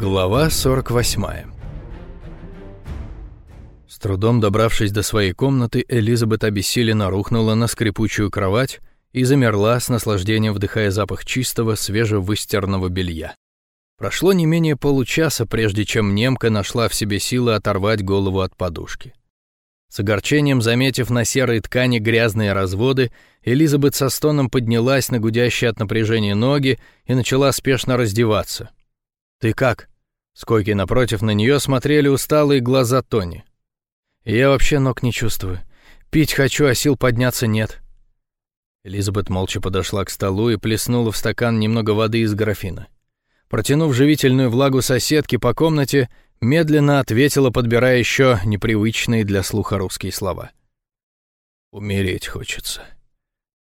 Глава 48 С трудом добравшись до своей комнаты, Элизабет обессиленно рухнула на скрипучую кровать и замерла с наслаждением, вдыхая запах чистого, свежевыстиранного белья. Прошло не менее получаса, прежде чем немка нашла в себе силы оторвать голову от подушки. С огорчением заметив на серой ткани грязные разводы, Элизабет со стоном поднялась на гудящие от напряжения ноги и начала спешно раздеваться. «Ты как?» С койки напротив на нее смотрели усталые глаза Тони. «Я вообще ног не чувствую. Пить хочу, а сил подняться нет». Элизабет молча подошла к столу и плеснула в стакан немного воды из графина. Протянув живительную влагу соседки по комнате, медленно ответила, подбирая еще непривычные для слуха русские слова. «Умереть хочется.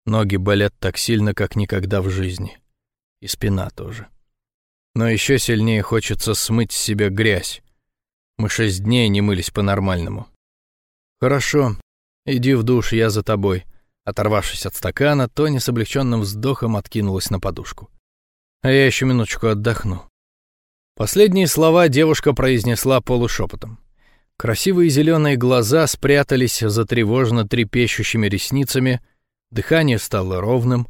Ноги болят так сильно, как никогда в жизни. И спина тоже. Но еще сильнее хочется смыть с себя грязь. Мы шесть дней не мылись по-нормальному. Хорошо, иди в душ, я за тобой». Оторвавшись от стакана, Тони с облегченным вздохом откинулась на подушку. «А я еще минуточку отдохну». Последние слова девушка произнесла полушепотом. Красивые зеленые глаза спрятались за тревожно трепещущими ресницами, дыхание стало ровным.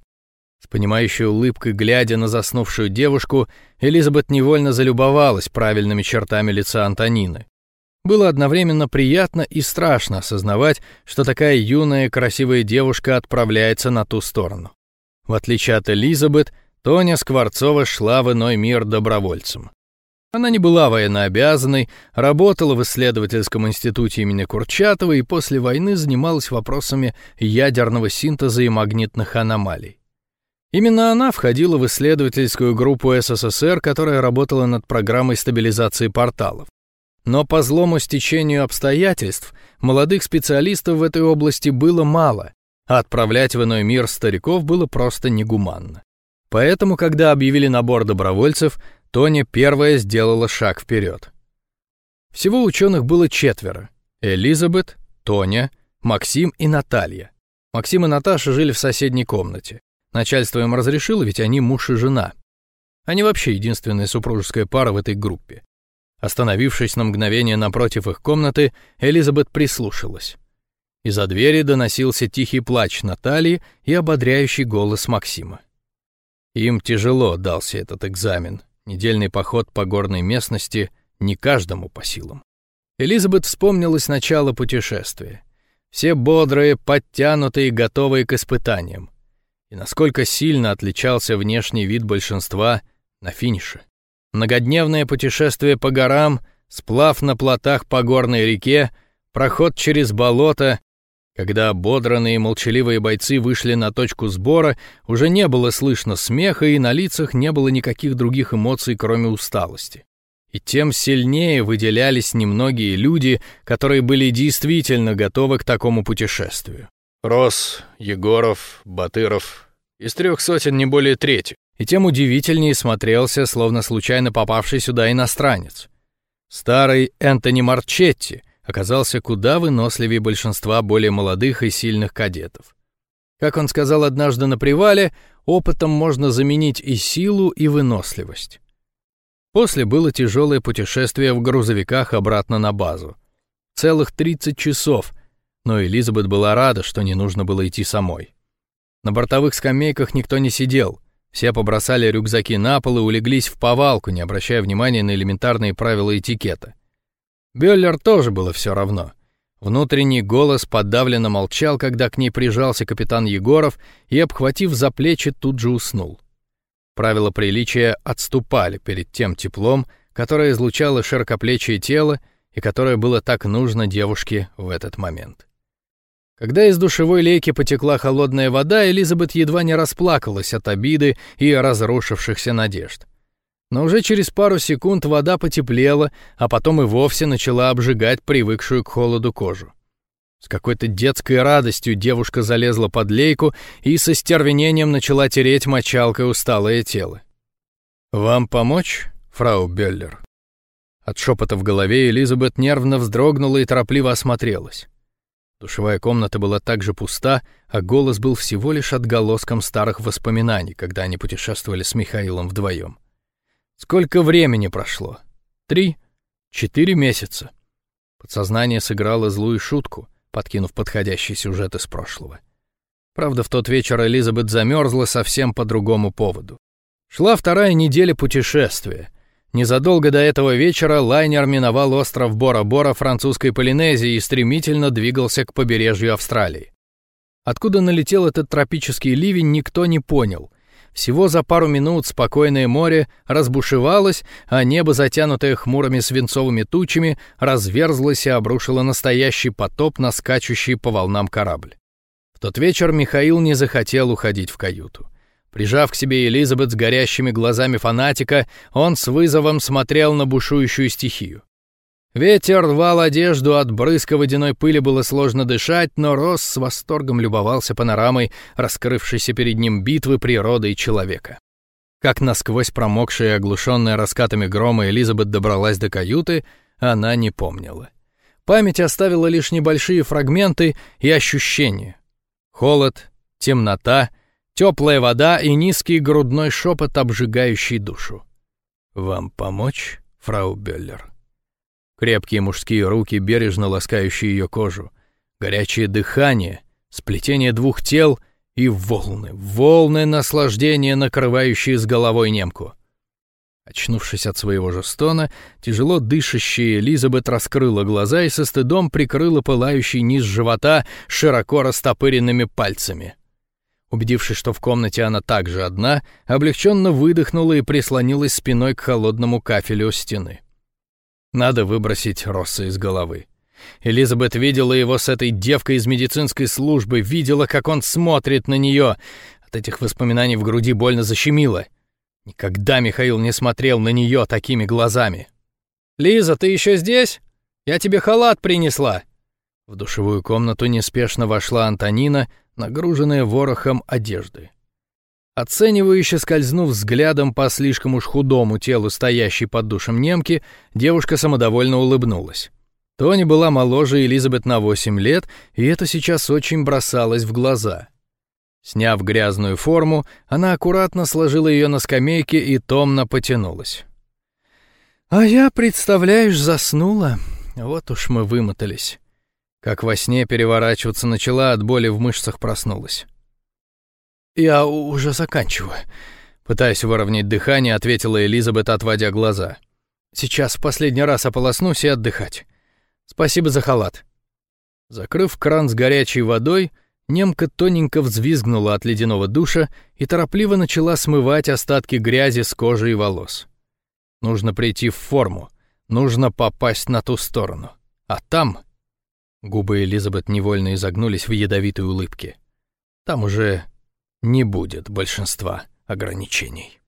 С понимающей улыбкой, глядя на заснувшую девушку, Элизабет невольно залюбовалась правильными чертами лица Антонины. Было одновременно приятно и страшно осознавать, что такая юная красивая девушка отправляется на ту сторону. В отличие от Элизабет, Тоня Скворцова шла в иной мир добровольцем. Она не была военнообязанной, работала в исследовательском институте имени Курчатова и после войны занималась вопросами ядерного синтеза и магнитных аномалий. Именно она входила в исследовательскую группу СССР, которая работала над программой стабилизации порталов. Но по злому стечению обстоятельств молодых специалистов в этой области было мало, а отправлять в иной мир стариков было просто негуманно. Поэтому, когда объявили набор добровольцев, Тоня первая сделала шаг вперед. Всего ученых было четверо. Элизабет, Тоня, Максим и Наталья. Максим и Наташа жили в соседней комнате. Начальство им разрешило, ведь они муж и жена. Они вообще единственная супружеская пара в этой группе. Остановившись на мгновение напротив их комнаты, Элизабет прислушалась. Из-за двери доносился тихий плач Натальи и ободряющий голос Максима. Им тяжело дался этот экзамен, Недельный поход по горной местности не каждому по силам. Элизабет вспомнилась начало путешествия. Все бодрые, подтянутые, готовые к испытаниям. И насколько сильно отличался внешний вид большинства на финише. Многодневное путешествие по горам, сплав на плотах по горной реке, проход через болото, когда ободранные молчаливые бойцы вышли на точку сбора, уже не было слышно смеха, и на лицах не было никаких других эмоций, кроме усталости. И тем сильнее выделялись немногие люди, которые были действительно готовы к такому путешествию. Рос, Егоров, Батыров. Из трех сотен не более трети. И тем удивительнее смотрелся, словно случайно попавший сюда иностранец. Старый Энтони Марчетти, оказался куда выносливее большинства более молодых и сильных кадетов. Как он сказал однажды на привале, опытом можно заменить и силу, и выносливость. После было тяжелое путешествие в грузовиках обратно на базу. Целых 30 часов, но Элизабет была рада, что не нужно было идти самой. На бортовых скамейках никто не сидел. Все побросали рюкзаки на пол и улеглись в повалку, не обращая внимания на элементарные правила этикета. Бёллер тоже было все равно. Внутренний голос подавленно молчал, когда к ней прижался капитан Егоров и, обхватив за плечи, тут же уснул. Правила приличия отступали перед тем теплом, которое излучало широкоплечие тело и которое было так нужно девушке в этот момент. Когда из душевой лейки потекла холодная вода, Элизабет едва не расплакалась от обиды и разрушившихся надежд. Но уже через пару секунд вода потеплела, а потом и вовсе начала обжигать привыкшую к холоду кожу. С какой-то детской радостью девушка залезла под лейку и со стервенением начала тереть мочалкой усталое тело. «Вам помочь, фрау Беллер?» От шепота в голове Элизабет нервно вздрогнула и торопливо осмотрелась. Душевая комната была также пуста, а голос был всего лишь отголоском старых воспоминаний, когда они путешествовали с Михаилом вдвоем. Сколько времени прошло? три, четыре месяца. Подсознание сыграло злую шутку, подкинув подходящий сюжет из прошлого. Правда, в тот вечер Элизабет замерзла совсем по другому поводу. Шла вторая неделя путешествия. Незадолго до этого вечера лайнер миновал остров Бора-Бора французской Полинезии и стремительно двигался к побережью Австралии. Откуда налетел этот тропический ливень, никто не понял. Всего за пару минут спокойное море разбушевалось, а небо, затянутое хмурыми свинцовыми тучами, разверзлось и обрушило настоящий потоп на скачущий по волнам корабль. В тот вечер Михаил не захотел уходить в каюту. Прижав к себе Элизабет с горящими глазами фанатика, он с вызовом смотрел на бушующую стихию. Ветер рвал одежду, от брызга водяной пыли было сложно дышать, но Росс с восторгом любовался панорамой, раскрывшейся перед ним битвы природы и человека. Как насквозь промокшая и оглушенная раскатами грома Элизабет добралась до каюты, она не помнила. Память оставила лишь небольшие фрагменты и ощущения. Холод, темнота, теплая вода и низкий грудной шепот, обжигающий душу. «Вам помочь, фрау Беллер?» Крепкие мужские руки, бережно ласкающие ее кожу. Горячее дыхание, сплетение двух тел и волны, волны наслаждения, накрывающие с головой немку. Очнувшись от своего же стона, тяжело дышащая Элизабет раскрыла глаза и со стыдом прикрыла пылающий низ живота широко растопыренными пальцами. Убедившись, что в комнате она также одна, облегченно выдохнула и прислонилась спиной к холодному кафелю стены. Надо выбросить Росса из головы. Элизабет видела его с этой девкой из медицинской службы, видела, как он смотрит на нее. От этих воспоминаний в груди больно защемило. Никогда Михаил не смотрел на нее такими глазами. «Лиза, ты еще здесь? Я тебе халат принесла!» В душевую комнату неспешно вошла Антонина, нагруженная ворохом одежды. Оценивающе скользнув взглядом по слишком уж худому телу стоящей под душем немки, девушка самодовольно улыбнулась. Тони была моложе Элизабет на 8 лет, и это сейчас очень бросалось в глаза. Сняв грязную форму, она аккуратно сложила ее на скамейке и томно потянулась. «А я, представляешь, заснула. Вот уж мы вымотались». Как во сне переворачиваться начала, от боли в мышцах проснулась. «Я уже заканчиваю», — пытаясь выровнять дыхание, ответила Элизабет, отводя глаза. «Сейчас в последний раз ополоснусь и отдыхать. Спасибо за халат». Закрыв кран с горячей водой, немка тоненько взвизгнула от ледяного душа и торопливо начала смывать остатки грязи с кожи и волос. Нужно прийти в форму, нужно попасть на ту сторону. А там... Губы Элизабет невольно изогнулись в ядовитой улыбке. Там уже не будет большинства ограничений.